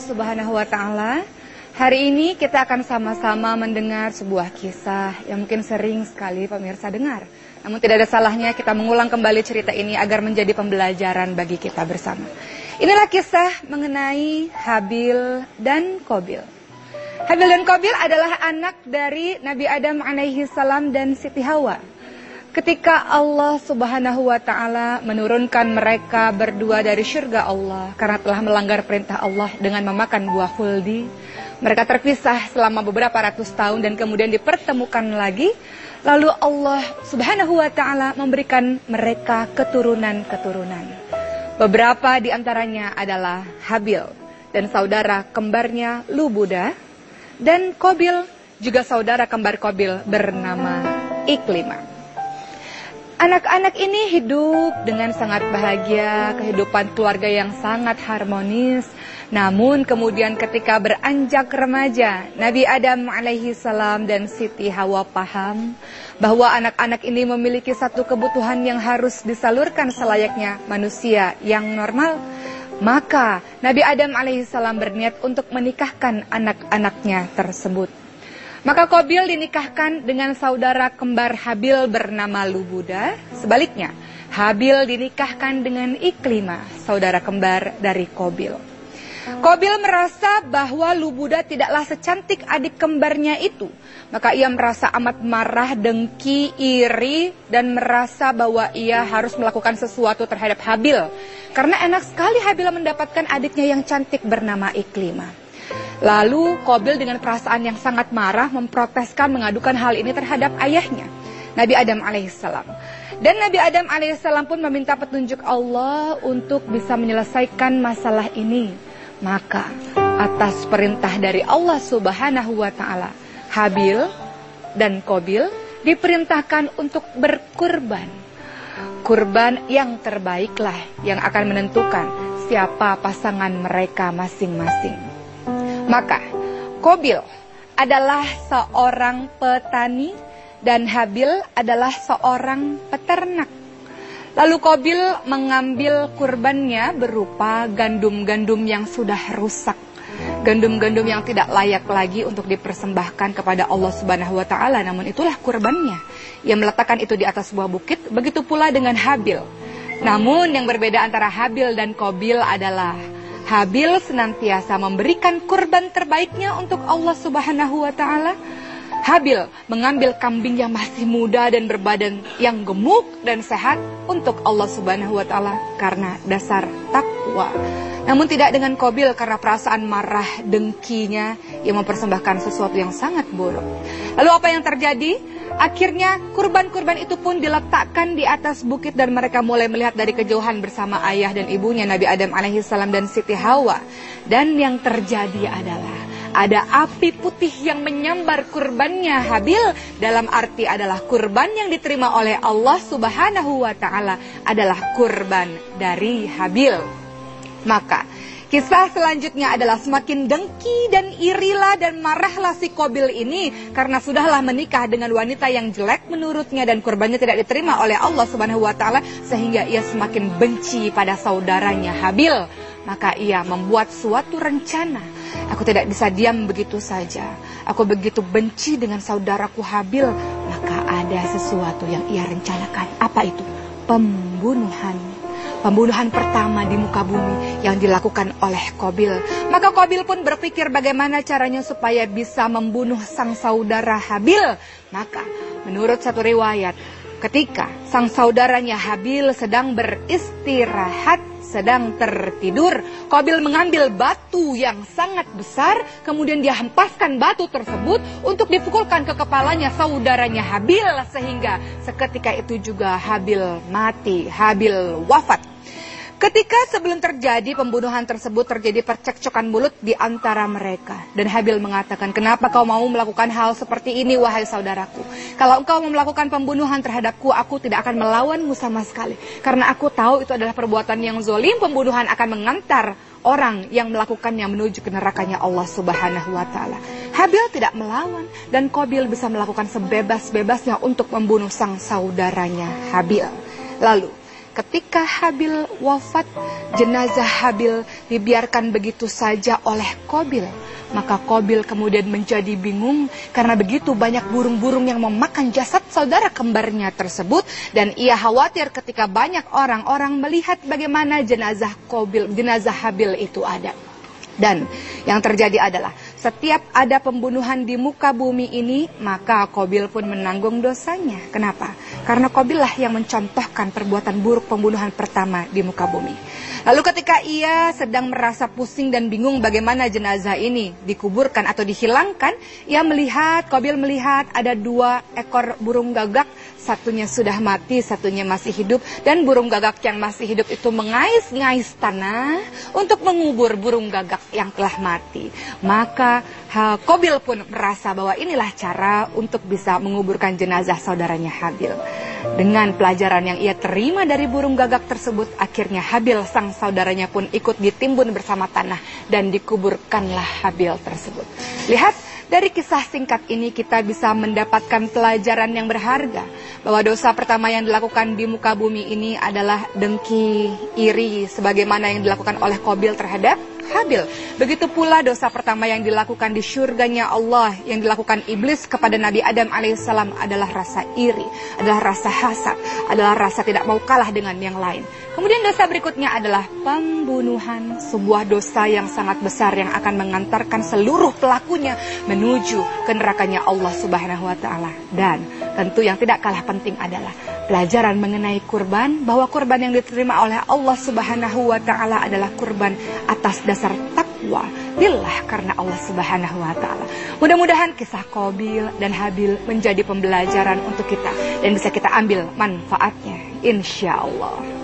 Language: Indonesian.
Subhanahu wa taala. Hari ini kita akan sama-sama mendengar sebuah kisah yang mungkin sering sekali pemirsa dengar. Namun tidak ada salahnya kita mengulang kembali cerita ini agar menjadi pembelajaran bagi kita bersama. Inilah kisah mengenai Habil dan Kobil. Habil dan Kobil adalah anak dari Nabi Adam alaihi salam dan Siti Hawa. Ketika Allah Subhanahu wa taala menurunkan mereka berdua dari syurga Allah karena telah melanggar perintah Allah dengan memakan buah huldi, mereka terpisah selama beberapa ratus tahun dan kemudian dipertemukan lagi. Lalu Allah Subhanahu wa taala memberikan mereka keturunan-keturunan. Beberapa di antaranya adalah Habil dan saudara kembarnya Lubuda dan Kobil juga saudara kembar Kobil bernama Iklimah. Anak-anak ini hidup dengan sangat bahagia, kehidupan keluarga yang sangat harmonis. Namun kemudian ketika beranjak remaja, Nabi Adam alaihi salam dan Siti Hawa paham bahwa anak-anak ini memiliki satu kebutuhan yang harus disalurkan selayaknya manusia yang normal. Maka Nabi Adam alaihi salam berniat untuk menikahkan anak-anaknya tersebut. Maka Kobil dinikahkan dengan saudara kembar Habil bernama Lubuda. Sebaliknya, Habil dinikahkan dengan Iklima, saudara kembar dari Kobil. Kobil merasa bahwa Lubuda tidaklah secantik adik kembarnya itu. Maka ia merasa amat marah, dengki, iri, dan merasa bahwa ia harus melakukan sesuatu terhadap Habil. Karena enak sekali Habil mendapatkan adiknya yang cantik bernama Iklima. Lalu Kobil dengan perasaan yang sangat marah memproteskan mengadukan hal ini terhadap ayahnya, Nabi Adam alaihissalam. Dan Nabi Adam alaihissalam pun meminta petunjuk Allah untuk bisa menyelesaikan masalah ini. Maka atas perintah dari Allah subhanahu wa ta'ala, Habil dan Kobil diperintahkan untuk berkurban. Kurban yang terbaiklah yang akan menentukan siapa pasangan mereka masing-masing. Maka Kobil adalah seorang petani dan Habil adalah seorang peternak. Lalu Kobil mengambil kurbannya berupa gandum-gandum yang sudah rusak. Gandum-gandum yang tidak layak lagi untuk dipersembahkan kepada Allah Subhanahu wa taala, namun itulah kurbannya. Ia meletakkan itu di atas sebuah bukit, begitu pula dengan Habil. Namun yang berbeda antara Habil dan Kobil adalah Habil senantiasa memberikan kurban terbaiknya untuk Allah Subhanahu wa taala. Habil mengambil kambing yang masih muda dan berbadan yang gemuk dan sehat untuk Allah Subhanahu wa taala karena dasar takwa. Namun tidak dengan Kobil karena perasaan marah dengkinya yang mempersembahkan sesuatu yang sangat buruk. Lalu apa yang terjadi? Akhirnya kurban-kurban itu pun diletakkan di atas bukit dan mereka mulai melihat dari kejauhan bersama ayah dan ibunya Nabi Adam alaihissalam dan Siti Hawa. Dan yang terjadi adalah ada api putih yang menyambar kurbannya Habil dalam arti adalah kurban yang diterima oleh Allah Subhanahu wa taala adalah kurban dari Habil. Maka Kisah selanjutnya adalah semakin dengki dan irilah dan marahlah si Kobil ini karena sudahlah menikah dengan wanita yang jelek menurutnya dan kurbannya tidak diterima oleh Allah Subhanahu wa taala sehingga ia semakin benci pada saudaranya Habil. Maka ia membuat suatu rencana. Aku tidak bisa diam begitu saja. Aku begitu benci dengan saudaraku Habil, maka ada sesuatu yang ia rencanakan. Apa itu? Pembunuhan pembunuhan pertama di muka bumi yang dilakukan oleh Kobil. Maka Kobil pun berpikir bagaimana caranya supaya bisa membunuh sang saudara Habil. Maka menurut satu riwayat, ketika sang saudaranya Habil sedang beristirahat, sedang tertidur, Kobil mengambil batu yang sangat besar, kemudian dia hempaskan batu tersebut untuk dipukulkan ke kepalanya saudaranya Habil, sehingga seketika itu juga Habil mati, Habil wafat. Ketika sebelum terjadi pembunuhan tersebut terjadi percekcokan mulut di antara mereka. Dan Habil mengatakan, kenapa kau mau melakukan hal seperti ini wahai saudaraku? Kalau engkau mau melakukan pembunuhan terhadapku, aku tidak akan melawanmu sama sekali. Karena aku tahu itu adalah perbuatan yang zolim, pembunuhan akan mengantar orang yang melakukannya menuju ke nerakanya Allah subhanahu wa ta'ala. Habil tidak melawan dan Kobil bisa melakukan sebebas-bebasnya untuk membunuh sang saudaranya Habil. Lalu ketika Habil wafat, jenazah Habil dibiarkan begitu saja oleh Kobil. Maka Kobil kemudian menjadi bingung karena begitu banyak burung-burung yang memakan jasad saudara kembarnya tersebut dan ia khawatir ketika banyak orang-orang melihat bagaimana jenazah Kobil, jenazah Habil itu ada. Dan yang terjadi adalah setiap ada pembunuhan di muka bumi ini, maka Kobil pun menanggung dosanya. Kenapa? Karena Kobil lah yang mencontohkan perbuatan buruk pembunuhan pertama di muka bumi. Lalu ketika ia sedang merasa pusing dan bingung bagaimana jenazah ini dikuburkan atau dihilangkan, ia melihat, Kobil melihat ada dua ekor burung gagak satunya sudah mati, satunya masih hidup, dan burung gagak yang masih hidup itu mengais-ngais tanah untuk mengubur burung gagak yang telah mati. Maka Kobil pun merasa bahwa inilah cara untuk bisa menguburkan jenazah saudaranya Habil. Dengan pelajaran yang ia terima dari burung gagak tersebut, akhirnya Habil sang saudaranya pun ikut ditimbun bersama tanah dan dikuburkanlah Habil tersebut. Lihat, dari kisah singkat ini kita bisa mendapatkan pelajaran yang berharga bahwa dosa pertama yang dilakukan di muka bumi ini adalah dengki, iri sebagaimana yang dilakukan oleh Kobil terhadap Habil. Begitu pula dosa pertama yang dilakukan di surganya Allah, yang dilakukan iblis kepada Nabi Adam alaihissalam adalah rasa iri, adalah rasa hasad, adalah rasa tidak mau kalah dengan yang lain. Kemudian dosa berikutnya adalah pembunuhan, sebuah dosa yang sangat besar yang akan mengantarkan seluruh pelakunya menuju ke nerakanya Allah Subhanahu wa taala. Dan tentu yang tidak kalah penting adalah pelajaran mengenai kurban bahwa kurban yang diterima oleh Allah Subhanahu wa taala adalah kurban atas dasar takwa lillah karena Allah Subhanahu wa taala. Mudah-mudahan kisah Qabil dan Habil menjadi pembelajaran untuk kita dan bisa kita ambil manfaatnya insyaallah.